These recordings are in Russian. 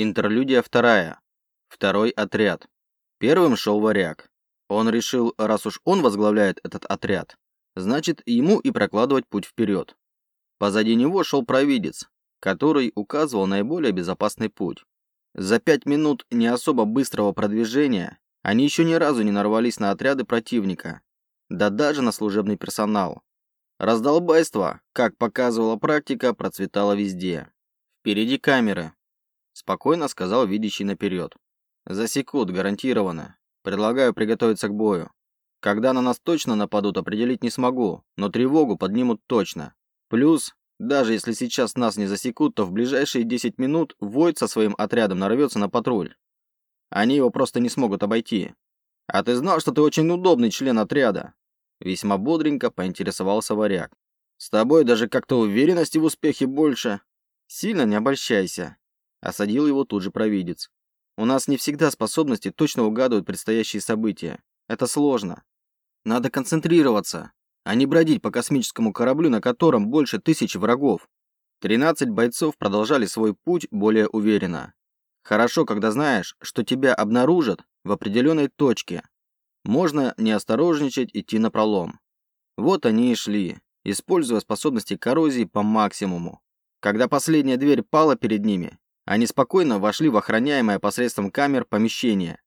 Интерлюдия вторая. Второй отряд. Первым шел варяг. Он решил, раз уж он возглавляет этот отряд, значит ему и прокладывать путь вперед. Позади него шел провидец, который указывал наиболее безопасный путь. За пять минут не особо быстрого продвижения они еще ни разу не нарвались на отряды противника, да даже на служебный персонал. Раздолбайство, как показывала практика, процветало везде. Впереди камеры, спокойно сказал видящий наперед. Засекут, гарантированно. Предлагаю приготовиться к бою. Когда на нас точно нападут, определить не смогу, но тревогу поднимут точно. Плюс, даже если сейчас нас не засекут, то в ближайшие 10 минут Войт со своим отрядом нарвется на патруль. Они его просто не смогут обойти. А ты знал, что ты очень удобный член отряда? Весьма бодренько поинтересовался варяг. С тобой даже как-то уверенности в успехе больше. Сильно не обольщайся. Осадил его тут же провидец. У нас не всегда способности точно угадывать предстоящие события. Это сложно. Надо концентрироваться, а не бродить по космическому кораблю, на котором больше тысячи врагов. 13 бойцов продолжали свой путь более уверенно. Хорошо, когда знаешь, что тебя обнаружат в определенной точке. Можно не осторожничать, идти на пролом. Вот они и шли, используя способности коррозии по максимуму. Когда последняя дверь пала перед ними, они спокойно вошли в охраняемое посредством камер помещение.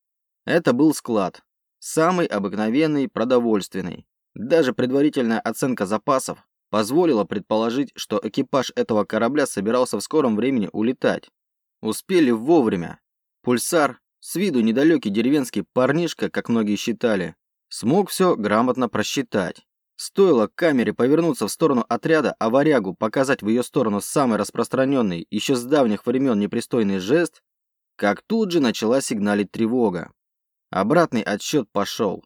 Это был склад. Самый обыкновенный, продовольственный. Даже предварительная оценка запасов позволила предположить, что экипаж этого корабля собирался в скором времени улетать. Успели вовремя. Пульсар, с виду недалекий деревенский парнишка, как многие считали, смог все грамотно просчитать. Стоило камере повернуться в сторону отряда, а варягу показать в ее сторону самый распространенный, еще с давних времен непристойный жест, как тут же начала сигналить тревога. Обратный отсчет пошел.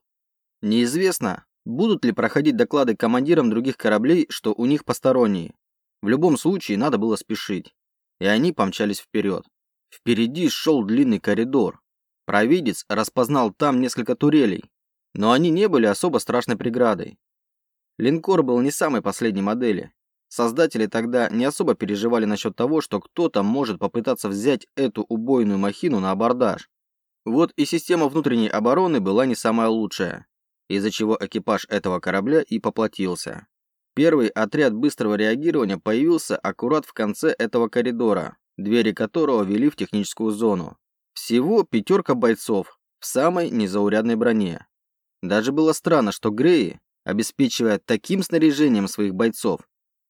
Неизвестно, будут ли проходить доклады командирам других кораблей, что у них посторонние. В любом случае, надо было спешить. И они помчались вперед. Впереди шел длинный коридор. Провидец распознал там несколько турелей, но они не были особо страшной преградой. Линкор был не самой последней модели. Создатели тогда не особо переживали насчет того, что кто-то может попытаться взять эту убойную махину на абордаж. Вот и система внутренней обороны была не самая лучшая, из-за чего экипаж этого корабля и поплатился. Первый отряд быстрого реагирования появился аккурат в конце этого коридора, двери которого вели в техническую зону. Всего пятерка бойцов в самой незаурядной броне. Даже было странно, что Греи, обеспечивая таким снаряжением своих бойцов,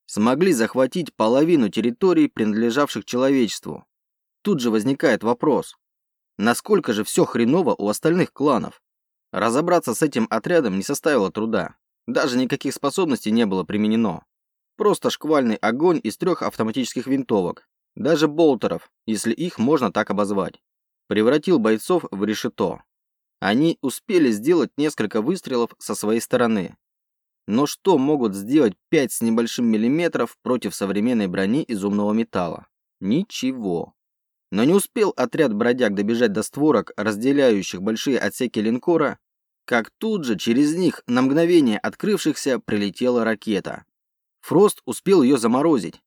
смогли захватить половину территорий, принадлежавших человечеству. Тут же возникает вопрос, насколько же все хреново у остальных кланов? Разобраться с этим отрядом не составило труда. Даже никаких способностей не было применено. Просто шквальный огонь из трех автоматических винтовок, даже болтеров, если их можно так обозвать, превратил бойцов в решето. Они успели сделать несколько выстрелов со своей стороны, но что могут сделать 5 с небольшим миллиметров против современной брони из умного металла? Ничего. Но не успел отряд бродяг добежать до створок, разделяющих большие отсеки линкора, как тут же через них на мгновение открывшихся прилетела ракета. Фрост успел ее заморозить,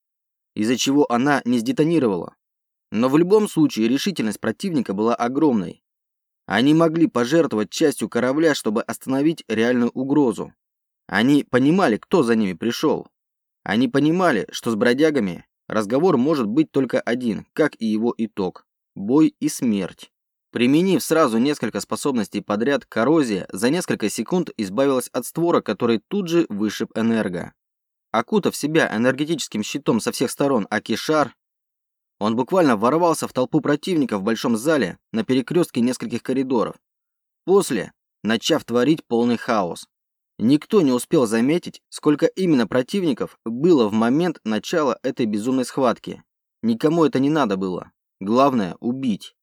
из-за чего она не сдетонировала. Но в любом случае решительность противника была огромной. Они могли пожертвовать частью корабля, чтобы остановить реальную угрозу. Они понимали, кто за ними пришел. Они понимали, что с бродягами разговор может быть только один, как и его итог – бой и смерть. Применив сразу несколько способностей подряд, коррозия за несколько секунд избавилась от створа, который тут же вышиб энерго. Окутав себя энергетическим щитом со всех сторон Акишар, он буквально ворвался в толпу противника в большом зале на перекрестке нескольких коридоров. После, начав творить полный хаос. Никто не успел заметить, сколько именно противников было в момент начала этой безумной схватки. Никому это не надо было. Главное – убить.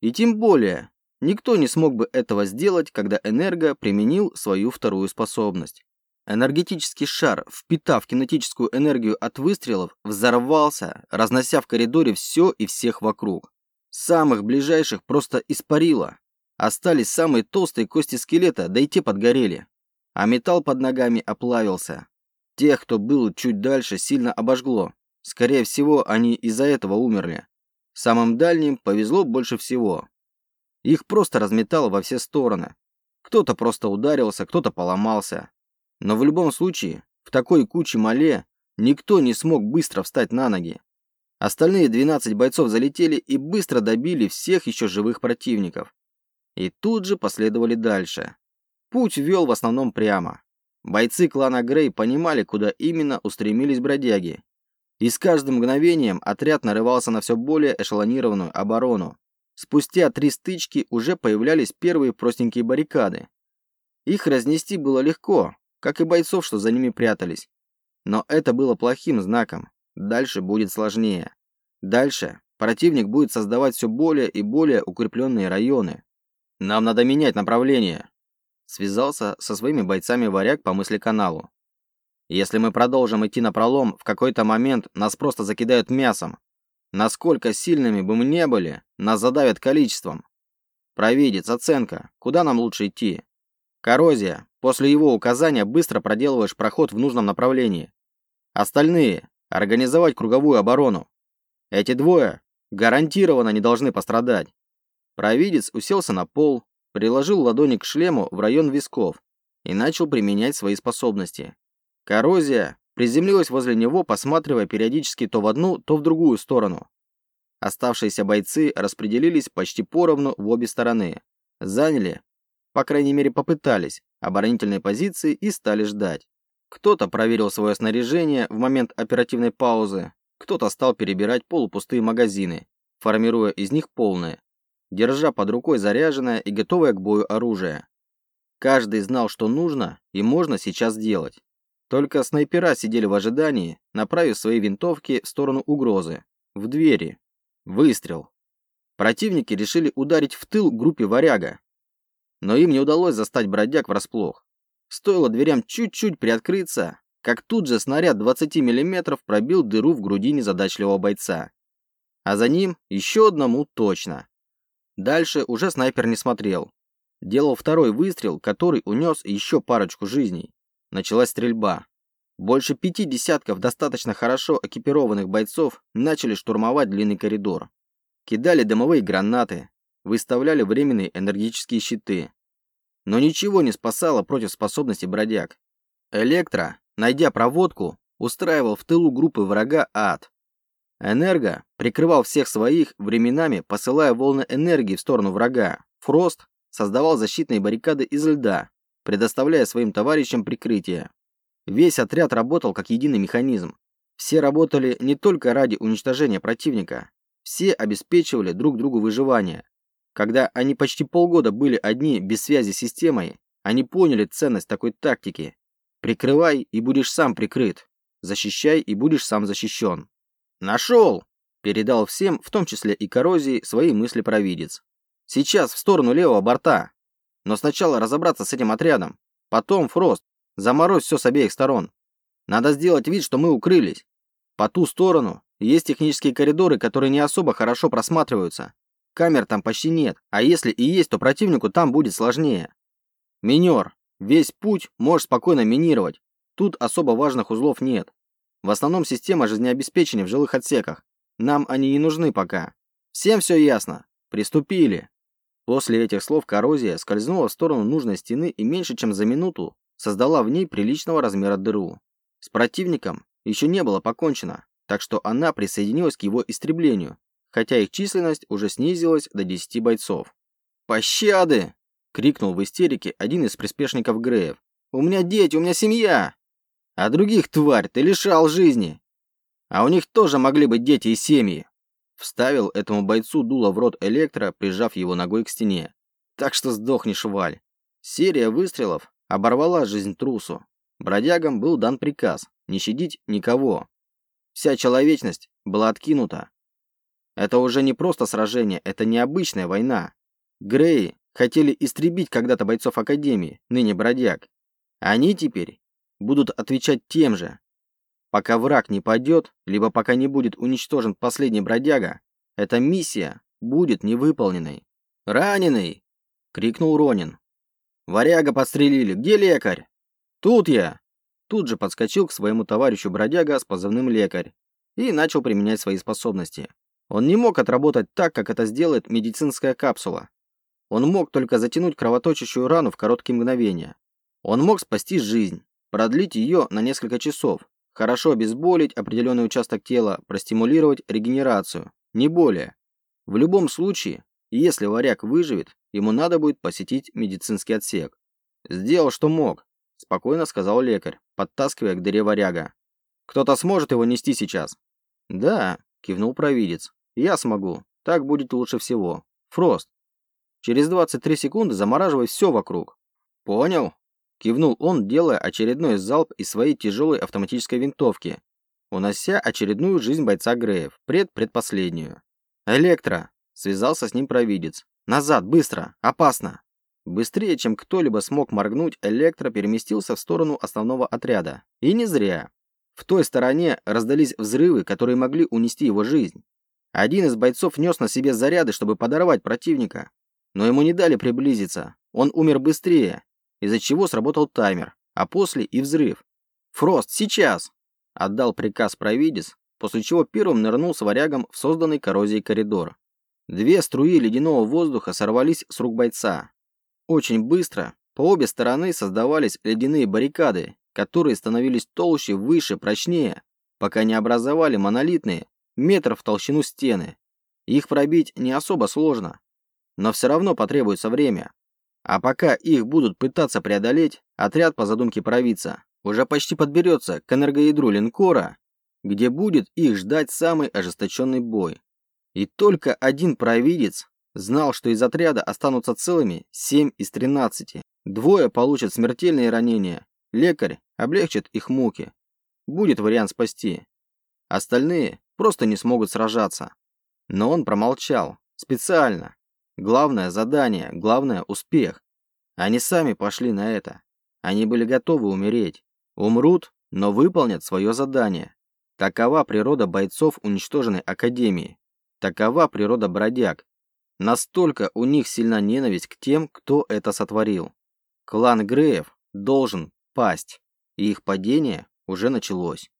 И тем более, никто не смог бы этого сделать, когда Энерго применил свою вторую способность. Энергетический шар, впитав кинетическую энергию от выстрелов, взорвался, разнося в коридоре все и всех вокруг. Самых ближайших просто испарило. Остались самые толстые кости скелета, да и те подгорели а металл под ногами оплавился. Тех, кто был чуть дальше, сильно обожгло. Скорее всего, они из-за этого умерли. Самым дальним повезло больше всего. Их просто разметало во все стороны. Кто-то просто ударился, кто-то поломался. Но в любом случае, в такой куче мале никто не смог быстро встать на ноги. Остальные 12 бойцов залетели и быстро добили всех еще живых противников. И тут же последовали дальше. Путь вел в основном прямо. Бойцы клана Грей понимали, куда именно устремились бродяги. И с каждым мгновением отряд нарывался на все более эшелонированную оборону. Спустя три стычки уже появлялись первые простенькие баррикады. Их разнести было легко, как и бойцов, что за ними прятались. Но это было плохим знаком. Дальше будет сложнее. Дальше противник будет создавать все более и более укрепленные районы. Нам надо менять направление. Связался со своими бойцами варяг по мысли каналу. Если мы продолжим идти на пролом, в какой-то момент нас просто закидают мясом. Насколько сильными бы мы не были, нас задавят количеством. Провидец, оценка. Куда нам лучше идти? Коррозия. После его указания быстро проделываешь проход в нужном направлении. Остальные – организовать круговую оборону. Эти двое гарантированно не должны пострадать. Провидец уселся на пол, приложил ладони к шлему в район висков и начал применять свои способности. Коррозия приземлилась возле него, посматривая периодически то в одну, то в другую сторону. Оставшиеся бойцы распределились почти поровну в обе стороны. Заняли по крайней мере, попытались оборонительные позиции и стали ждать. Кто-то проверил свое снаряжение в момент оперативной паузы, кто-то стал перебирать полупустые магазины, формируя из них полные, держа под рукой заряженное и готовое к бою оружие. Каждый знал, что нужно и можно сейчас делать. Только снайпера сидели в ожидании, направив свои винтовки в сторону угрозы. В двери. Выстрел. Противники решили ударить в тыл группе «Варяга», но им не удалось застать бродяг врасплох. Стоило дверям чуть-чуть приоткрыться, как тут же снаряд 20 мм пробил дыру в груди незадачливого бойца. А за ним еще одному точно. Дальше уже снайпер не смотрел. Делал второй выстрел, который унес еще парочку жизней. Началась стрельба. Больше пяти десятков достаточно хорошо экипированных бойцов начали штурмовать длинный коридор. Кидали дымовые гранаты, выставляли временные энергетические щиты. Но ничего не спасало против способности бродяг. Электро, найдя проводку, устраивал в тылу группы врага ад. Энерго прикрывал всех своих, временами посылая волны энергии в сторону врага. Фрост создавал защитные баррикады из льда, предоставляя своим товарищам прикрытие. Весь отряд работал как единый механизм. Все работали не только ради уничтожения противника, все обеспечивали друг другу выживание. Когда они почти полгода были одни без связи с системой, они поняли ценность такой тактики. Прикрывай и будешь сам прикрыт. Защищай и будешь сам защищен. Нашел! Передал всем, в том числе и коррозии, свои мысли провидец. Сейчас в сторону левого борта. Но сначала разобраться с этим отрядом. Потом, Фрост, заморозь все с обеих сторон. Надо сделать вид, что мы укрылись. По ту сторону есть технические коридоры, которые не особо хорошо просматриваются. Камер там почти нет, а если и есть, то противнику там будет сложнее. Минер. Весь путь можешь спокойно минировать. Тут особо важных узлов нет. В основном система жизнеобеспечения в жилых отсеках. Нам они не нужны пока. Всем все ясно. Приступили. После этих слов коррозия скользнула в сторону нужной стены и меньше чем за минуту создала в ней приличного размера дыру. С противником еще не было покончено, так что она присоединилась к его истреблению, хотя их численность уже снизилась до 10 бойцов. «Пощады!» — крикнул в истерике один из приспешников Греев. «У меня дети, у меня семья!» «А других, тварь, ты лишал жизни!» «А у них тоже могли быть дети и семьи!» Вставил этому бойцу дуло в рот электро, прижав его ногой к стене. «Так что сдохнешь, Валь!» Серия выстрелов оборвала жизнь трусу. Бродягам был дан приказ не щадить никого. Вся человечность была откинута, это уже не просто сражение, это необычная война. Греи хотели истребить когда-то бойцов Академии, ныне бродяг. Они теперь будут отвечать тем же. Пока враг не падет, либо пока не будет уничтожен последний бродяга, эта миссия будет невыполненной. «Раненый!» — крикнул Ронин. «Варяга подстрелили! Где лекарь?» «Тут я!» Тут же подскочил к своему товарищу бродяга с позывным «Лекарь» и начал применять свои способности. Он не мог отработать так, как это сделает медицинская капсула. Он мог только затянуть кровоточащую рану в короткие мгновения. Он мог спасти жизнь, продлить ее на несколько часов, хорошо обезболить определенный участок тела, простимулировать регенерацию, не более. В любом случае, если варяг выживет, ему надо будет посетить медицинский отсек. Сделал, что мог, спокойно сказал лекарь, подтаскивая к дыре варяга. Кто-то сможет его нести сейчас? Да, кивнул провидец. Я смогу. Так будет лучше всего. Фрост. Через 23 секунды замораживай все вокруг. Понял? Кивнул он, делая очередной залп из своей тяжелой автоматической винтовки, унося очередную жизнь бойца Греев, пред-предпоследнюю. «Электро!» – связался с ним провидец. «Назад, быстро! Опасно!» Быстрее, чем кто-либо смог моргнуть, Электро переместился в сторону основного отряда. И не зря. В той стороне раздались взрывы, которые могли унести его жизнь. Один из бойцов нес на себе заряды, чтобы подорвать противника. Но ему не дали приблизиться. Он умер быстрее, из-за чего сработал таймер, а после и взрыв. «Фрост, сейчас!» – отдал приказ провидец, после чего первым нырнул с варягом в созданный коррозией коридор. Две струи ледяного воздуха сорвались с рук бойца. Очень быстро по обе стороны создавались ледяные баррикады, которые становились толще, выше, прочнее, пока не образовали монолитные, метр в толщину стены. Их пробить не особо сложно, но все равно потребуется время. А пока их будут пытаться преодолеть, отряд по задумке провидца уже почти подберется к энергоядру линкора, где будет их ждать самый ожесточенный бой. И только один провидец знал, что из отряда останутся целыми 7 из 13. Двое получат смертельные ранения, лекарь облегчит их муки. Будет вариант спасти. Остальные просто не смогут сражаться. Но он промолчал. Специально. Главное задание, главное успех. Они сами пошли на это. Они были готовы умереть. Умрут, но выполнят свое задание. Такова природа бойцов уничтоженной Академии. Такова природа бродяг. Настолько у них сильна ненависть к тем, кто это сотворил. Клан Греев должен пасть, и их падение уже началось.